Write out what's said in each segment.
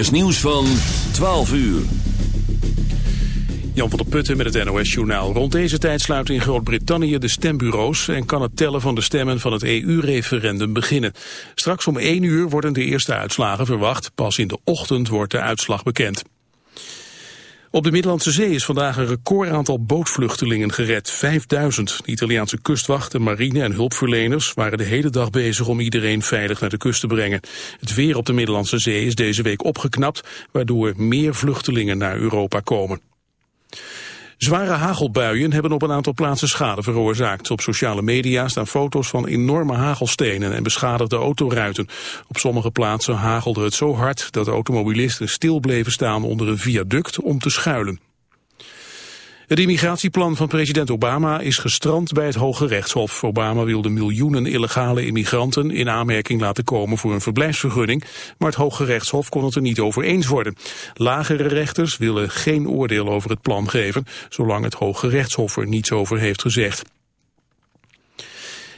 NOS nieuws van 12 uur. Jan van der Putten met het NOS-journaal. Rond deze tijd sluiten in Groot-Brittannië de stembureaus... en kan het tellen van de stemmen van het EU-referendum beginnen. Straks om 1 uur worden de eerste uitslagen verwacht. Pas in de ochtend wordt de uitslag bekend. Op de Middellandse Zee is vandaag een recordaantal bootvluchtelingen gered. 5000. De Italiaanse kustwacht, marine en hulpverleners waren de hele dag bezig om iedereen veilig naar de kust te brengen. Het weer op de Middellandse Zee is deze week opgeknapt, waardoor meer vluchtelingen naar Europa komen. Zware hagelbuien hebben op een aantal plaatsen schade veroorzaakt. Op sociale media staan foto's van enorme hagelstenen en beschadigde autoruiten. Op sommige plaatsen hagelde het zo hard dat automobilisten stil bleven staan onder een viaduct om te schuilen. Het immigratieplan van president Obama is gestrand bij het Hoge Rechtshof. Obama wilde miljoenen illegale immigranten in aanmerking laten komen voor een verblijfsvergunning, maar het Hoge Rechtshof kon het er niet over eens worden. Lagere rechters willen geen oordeel over het plan geven, zolang het Hoge Rechtshof er niets over heeft gezegd.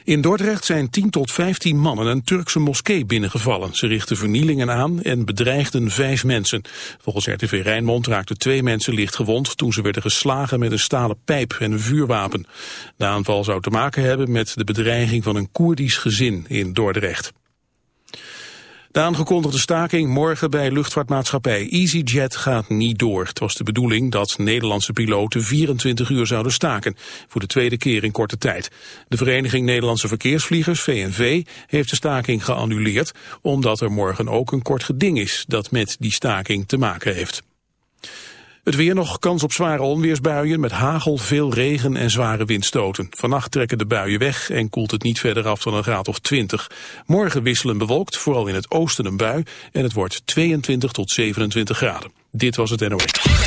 In Dordrecht zijn 10 tot 15 mannen een Turkse moskee binnengevallen. Ze richtten vernielingen aan en bedreigden vijf mensen. Volgens RTV Rijnmond raakten twee mensen licht gewond toen ze werden geslagen met een stalen pijp en een vuurwapen. De aanval zou te maken hebben met de bedreiging van een Koerdisch gezin in Dordrecht. De aangekondigde staking morgen bij luchtvaartmaatschappij EasyJet gaat niet door. Het was de bedoeling dat Nederlandse piloten 24 uur zouden staken. Voor de tweede keer in korte tijd. De Vereniging Nederlandse Verkeersvliegers, VNV, heeft de staking geannuleerd... omdat er morgen ook een kort geding is dat met die staking te maken heeft. Het weer nog kans op zware onweersbuien met hagel, veel regen en zware windstoten. Vannacht trekken de buien weg en koelt het niet verder af dan een graad of 20. Morgen wisselen bewolkt, vooral in het oosten een bui en het wordt 22 tot 27 graden. Dit was het NOS.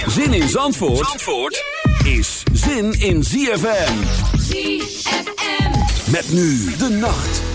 Zin in Zandvoort, Zandvoort is zin in ZFM. ZFM. Met nu de nacht.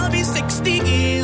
be 60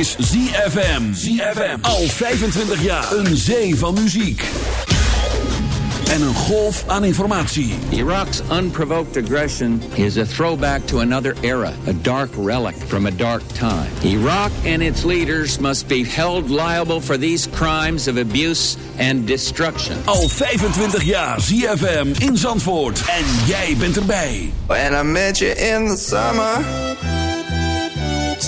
Is ZFM. ZFM. Al 25 jaar. Een zee van muziek. En een golf aan informatie. Iraq's unprovoked aggression is a throwback to another era, a dark relic from a dark time. Iraq and its leaders must be held liable for these crimes of abuse and destruction. Al 25 jaar ZFM in Zandvoort. En jij bent erbij. When I met you in the summer,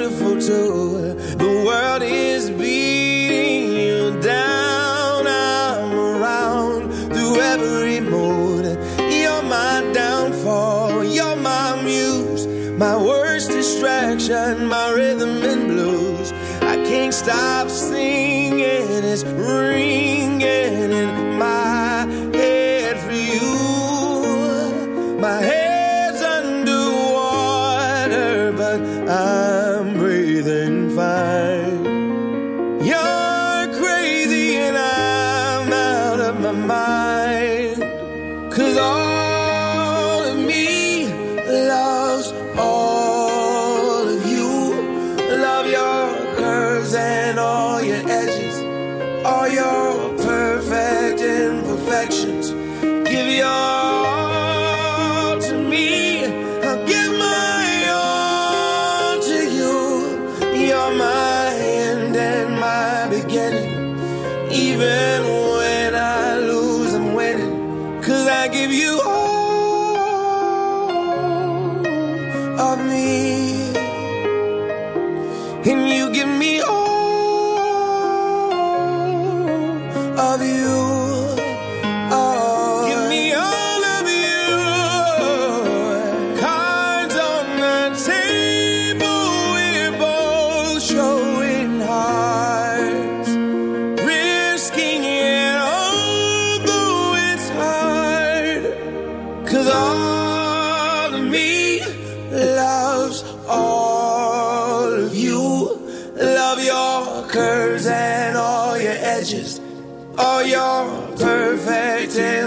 beautiful too. The world is beating you down. I'm around through every mood. You're my downfall. You're my muse. My worst distraction. My rhythm and blues. I can't stop singing. It's ringing